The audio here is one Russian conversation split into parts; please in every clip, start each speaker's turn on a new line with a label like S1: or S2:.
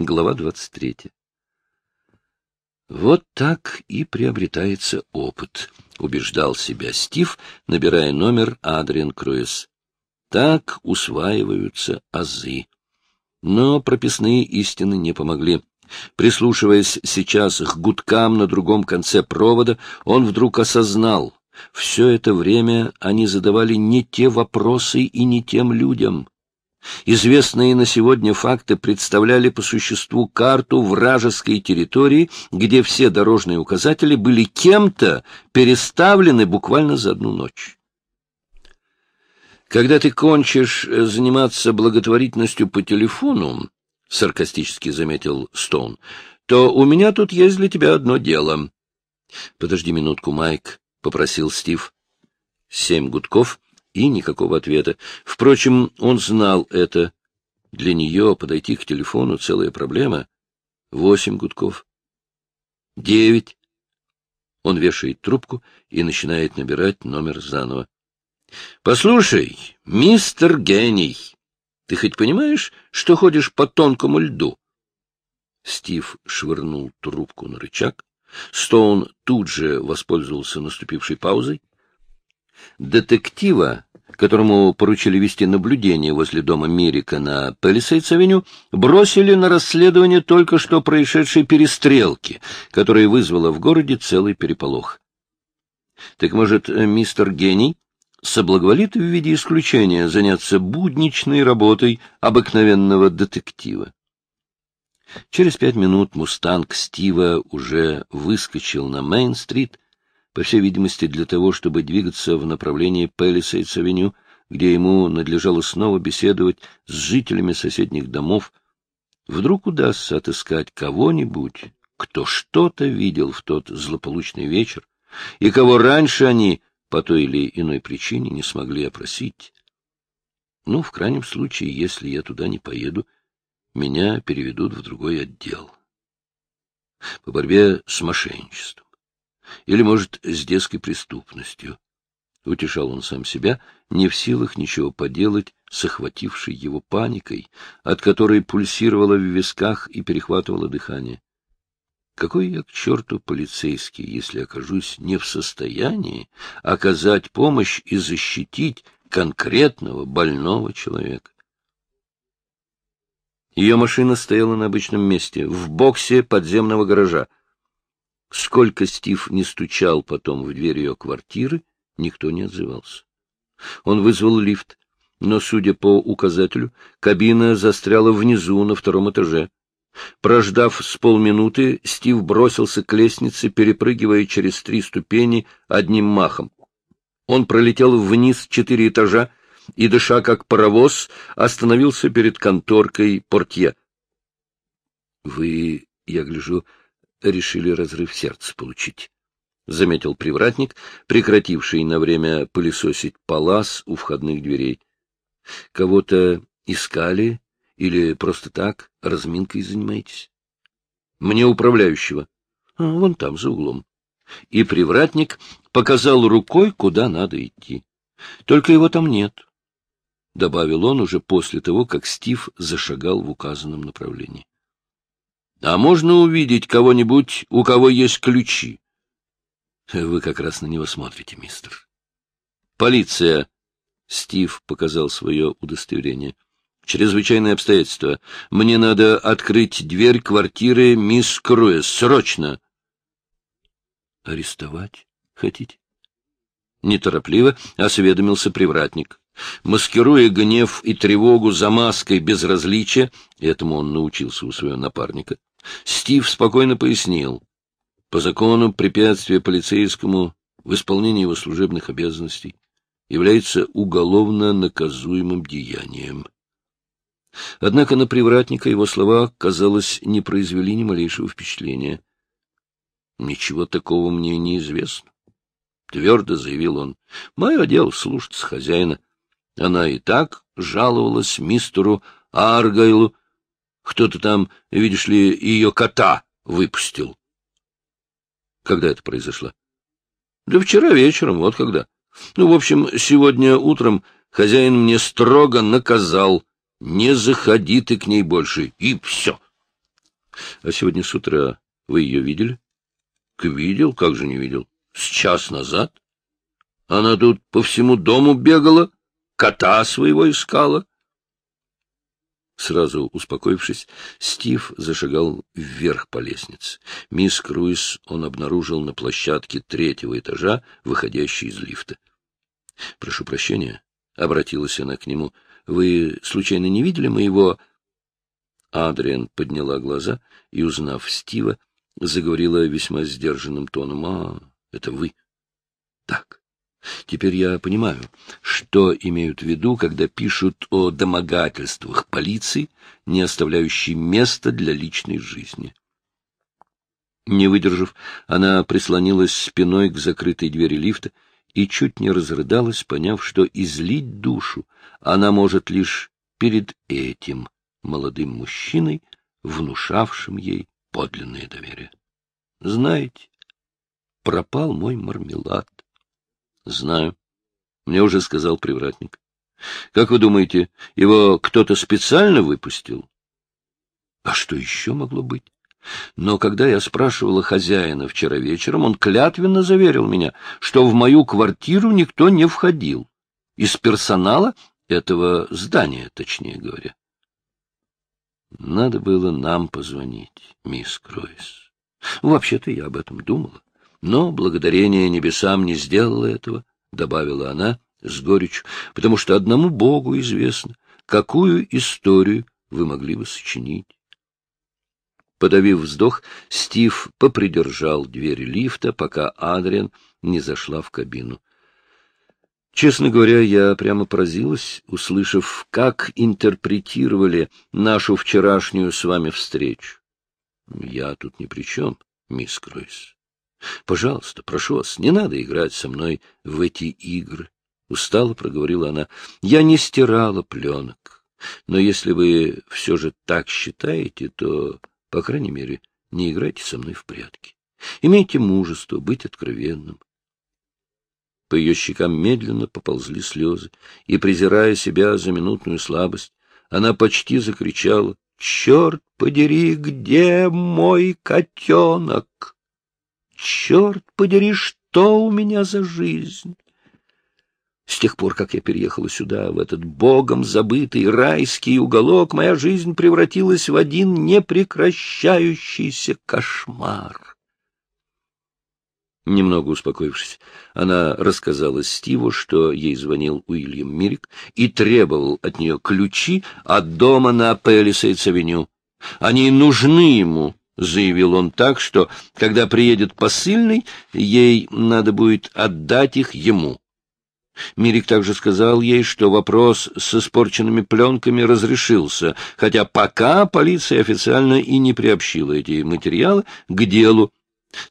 S1: Глава 23. Вот так и приобретается опыт, убеждал себя Стив, набирая номер Адриан Круиз. Так усваиваются азы. Но прописные истины не помогли. Прислушиваясь сейчас к гудкам на другом конце провода, он вдруг осознал, все это время они задавали не те вопросы и не тем людям. Известные на сегодня факты представляли по существу карту вражеской территории, где все дорожные указатели были кем-то переставлены буквально за одну ночь. Когда ты кончишь э, заниматься благотворительностью по телефону, — саркастически заметил Стоун, — то у меня тут есть для тебя одно дело. — Подожди минутку, Майк, — попросил Стив. Семь гудков — и никакого ответа. Впрочем, он знал это. Для нее подойти к телефону — целая проблема. Восемь гудков. Девять. Он вешает трубку и начинает набирать номер заново. — Послушай, мистер Гений, ты хоть понимаешь, что ходишь по тонкому льду? Стив швырнул трубку на рычаг. Стоун тут же воспользовался наступившей паузой. Детектива которому поручили вести наблюдение возле дома Мирика на Пелисейдс-авеню, бросили на расследование только что происшедшей перестрелки, которая вызвала в городе целый переполох. Так, может, мистер Гений соблаговолит в виде исключения заняться будничной работой обыкновенного детектива? Через пять минут «Мустанг» Стива уже выскочил на Мейн-стрит, по всей видимости, для того, чтобы двигаться в направлении Пелисейдс-авеню, где ему надлежало снова беседовать с жителями соседних домов, вдруг удастся отыскать кого-нибудь, кто что-то видел в тот злополучный вечер, и кого раньше они по той или иной причине не смогли опросить. Ну, в крайнем случае, если я туда не поеду, меня переведут в другой отдел. По борьбе с мошенничеством. Или, может, с детской преступностью. Утешал он сам себя, не в силах ничего поделать с охватившей его паникой, от которой пульсировало в висках и перехватывало дыхание. Какой я к черту полицейский, если окажусь не в состоянии оказать помощь и защитить конкретного больного человека? Ее машина стояла на обычном месте, в боксе подземного гаража. Сколько Стив не стучал потом в дверь ее квартиры, никто не отзывался. Он вызвал лифт, но, судя по указателю, кабина застряла внизу на втором этаже. Прождав с полминуты, Стив бросился к лестнице, перепрыгивая через три ступени одним махом. Он пролетел вниз четыре этажа и, дыша как паровоз, остановился перед конторкой портье. — Вы, я гляжу, решили разрыв сердца получить, — заметил привратник, прекративший на время пылесосить палас у входных дверей. — Кого-то искали или просто так разминкой занимаетесь? — Мне управляющего. А, вон там, за углом. И привратник показал рукой, куда надо идти. Только его там нет, — добавил он уже после того, как Стив зашагал в указанном направлении. А можно увидеть кого-нибудь, у кого есть ключи? Вы как раз на него смотрите, мистер. Полиция. Стив показал свое удостоверение. Чрезвычайное обстоятельство. Мне надо открыть дверь квартиры мисс Круэс. Срочно. Арестовать хотите? Неторопливо осведомился привратник. Маскируя гнев и тревогу за маской безразличия, этому он научился у своего напарника, Стив спокойно пояснил. По закону препятствие полицейскому в исполнении его служебных обязанностей является уголовно наказуемым деянием. Однако на привратника его слова, казалось, не произвели ни малейшего впечатления. «Ничего такого мне не известно», — твердо заявил он. «Мое дело слушаться хозяина. Она и так жаловалась мистеру Аргайлу, кто-то там, видишь ли, ее кота выпустил. Когда это произошло? Да вчера вечером, вот когда. Ну, в общем, сегодня утром хозяин мне строго наказал, не заходи ты к ней больше, и все. — А сегодня с утра вы ее видели? — Видел, как же не видел? С час назад. Она тут по всему дому бегала, кота своего искала. Сразу успокоившись, Стив зашагал вверх по лестнице. Мисс Круиз он обнаружил на площадке третьего этажа, выходящей из лифта. — Прошу прощения, — обратилась она к нему, — вы, случайно, не видели моего... Адриан подняла глаза и, узнав Стива, заговорила весьма сдержанным тоном. — А, это вы. — Так. Теперь я понимаю, что имеют в виду, когда пишут о домогательствах полиции, не оставляющей места для личной жизни. Не выдержав, она прислонилась спиной к закрытой двери лифта и чуть не разрыдалась, поняв, что излить душу она может лишь перед этим молодым мужчиной, внушавшим ей подлинное доверие. Знаете, пропал мой мармелад. Знаю. Мне уже сказал привратник. Как вы думаете, его кто-то специально выпустил? А что еще могло быть? Но когда я спрашивала хозяина вчера вечером, он клятвенно заверил меня, что в мою квартиру никто не входил. Из персонала этого здания, точнее говоря. Надо было нам позвонить, мисс Кройс. Вообще-то я об этом думала. Но благодарение небесам не сделала этого, — добавила она с горечью, — потому что одному Богу известно, какую историю вы могли бы сочинить. Подавив вздох, Стив попридержал дверь лифта, пока Адриан не зашла в кабину. Честно говоря, я прямо поразилась, услышав, как интерпретировали нашу вчерашнюю с вами встречу. Я тут ни при чем, мисс Кройс. Пожалуйста, прошу вас, не надо играть со мной в эти игры. Устало проговорила она. Я не стирала пленок. Но если вы все же так считаете, то, по крайней мере, не играйте со мной в прятки. Имейте мужество быть откровенным. По ее щекам медленно поползли слезы, и, презирая себя за минутную слабость, она почти закричала «Черт подери, где мой котенок?» Черт подери, что у меня за жизнь? С тех пор, как я переехала сюда, в этот богом забытый райский уголок, моя жизнь превратилась в один непрекращающийся кошмар. Немного успокоившись, она рассказала Стиву, что ей звонил Уильям Мирик и требовал от нее ключи от дома на Пелисейдс-авеню. Они нужны ему, — заявил он так, что, когда приедет посыльный, ей надо будет отдать их ему. Мирик также сказал ей, что вопрос с испорченными пленками разрешился, хотя пока полиция официально и не приобщила эти материалы к делу.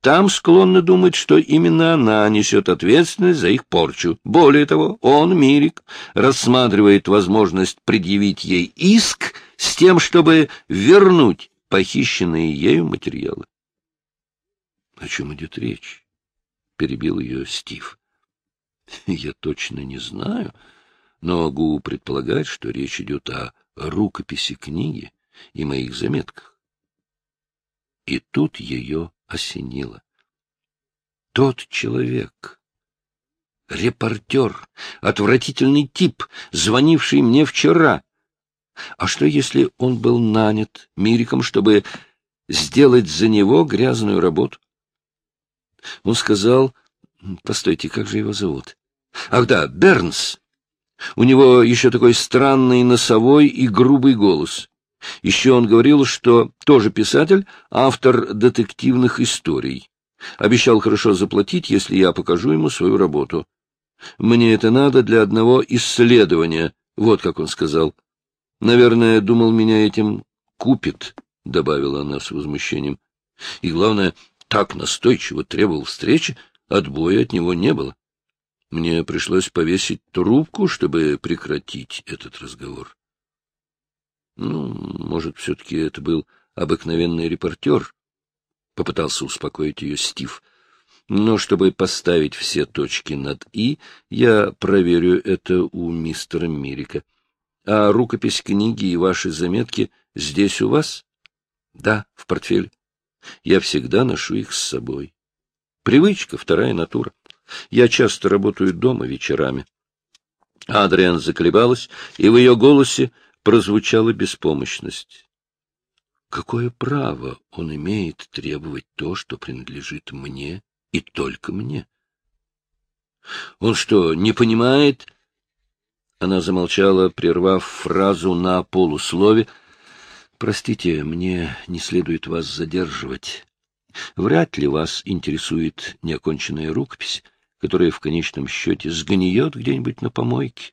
S1: Там склонны думать, что именно она несет ответственность за их порчу. Более того, он, Мирик, рассматривает возможность предъявить ей иск с тем, чтобы вернуть похищенные ею материалы. — О чем идет речь? — перебил ее Стив. — Я точно не знаю, но могу предполагать, что речь идет о рукописи книги и моих заметках. И тут ее осенило. Тот человек, репортер, отвратительный тип, звонивший мне вчера, а что, если он был нанят Мириком, чтобы сделать за него грязную работу? Он сказал... Постойте, как же его зовут? Ах да, Бернс. У него еще такой странный носовой и грубый голос. Еще он говорил, что тоже писатель, автор детективных историй. Обещал хорошо заплатить, если я покажу ему свою работу. Мне это надо для одного исследования, вот как он сказал. Наверное, думал, меня этим купит, — добавила она с возмущением. И, главное, так настойчиво требовал встречи, отбоя от него не было. Мне пришлось повесить трубку, чтобы прекратить этот разговор. Ну, может, все-таки это был обыкновенный репортер, — попытался успокоить ее Стив. Но чтобы поставить все точки над «и», я проверю это у мистера Мирика. А рукопись книги и ваши заметки здесь у вас? Да, в портфеле. Я всегда ношу их с собой. Привычка, вторая натура. Я часто работаю дома вечерами. Адриан заколебалась, и в ее голосе прозвучала беспомощность. Какое право он имеет требовать то, что принадлежит мне и только мне? Он что, не понимает? Она замолчала, прервав фразу на полуслове. Простите, мне не следует вас задерживать. Вряд ли вас интересует неоконченная рукопись, которая в конечном счете сгниет где-нибудь на помойке.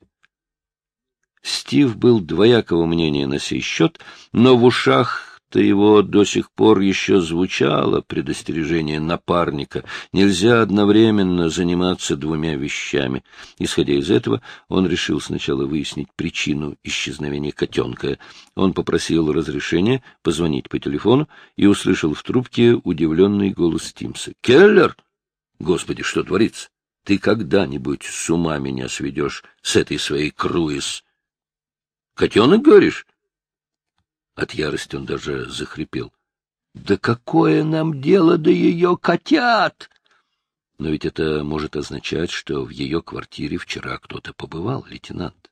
S1: Стив был двоякого мнения на сей счет, но в ушах то его до сих пор еще звучало предостережение напарника. Нельзя одновременно заниматься двумя вещами. Исходя из этого, он решил сначала выяснить причину исчезновения котенка. Он попросил разрешения позвонить по телефону и услышал в трубке удивленный голос Тимса. — Келлер! Господи, что творится? Ты когда-нибудь с ума меня сведешь с этой своей круиз? — Котенок, говоришь? От ярости он даже захрипел. — Да какое нам дело до ее котят? Но ведь это может означать, что в ее квартире вчера кто-то побывал, лейтенант.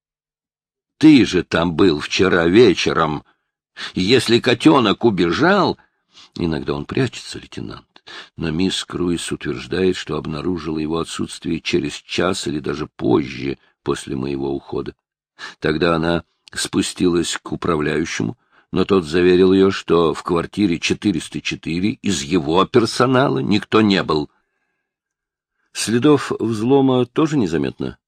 S1: — Ты же там был вчера вечером. Если котенок убежал... Иногда он прячется, лейтенант. Но мисс Круис утверждает, что обнаружила его отсутствие через час или даже позже после моего ухода. Тогда она спустилась к управляющему, но тот заверил ее, что в квартире 404 из его персонала никто не был. Следов взлома тоже незаметно?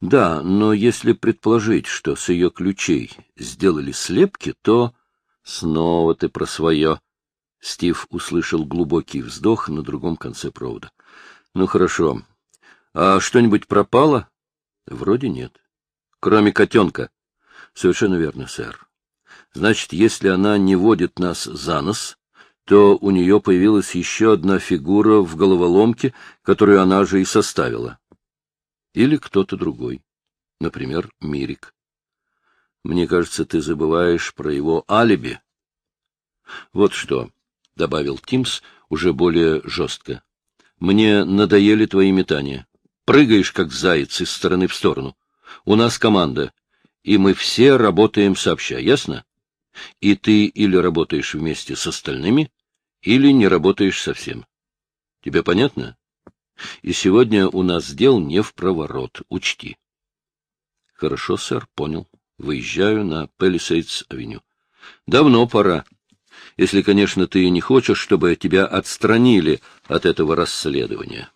S1: Да, но если предположить, что с ее ключей сделали слепки, то... Снова ты про свое. Стив услышал глубокий вздох на другом конце провода. Ну, хорошо. А что-нибудь пропало? Вроде нет. Кроме котенка. — Совершенно верно, сэр. Значит, если она не водит нас за нос, то у нее появилась еще одна фигура в головоломке, которую она же и составила. Или кто-то другой. Например, Мирик. Мне кажется, ты забываешь про его алиби. Вот что, — добавил Тимс уже более жестко. Мне надоели твои метания. Прыгаешь, как заяц, из стороны в сторону. У нас команда и мы все работаем сообща, ясно? И ты или работаешь вместе с остальными, или не работаешь совсем. Тебе понятно? И сегодня у нас дел не в проворот, учти. Хорошо, сэр, понял. Выезжаю на Пелисейдс-авеню. Давно пора. Если, конечно, ты не хочешь, чтобы тебя отстранили от этого расследования.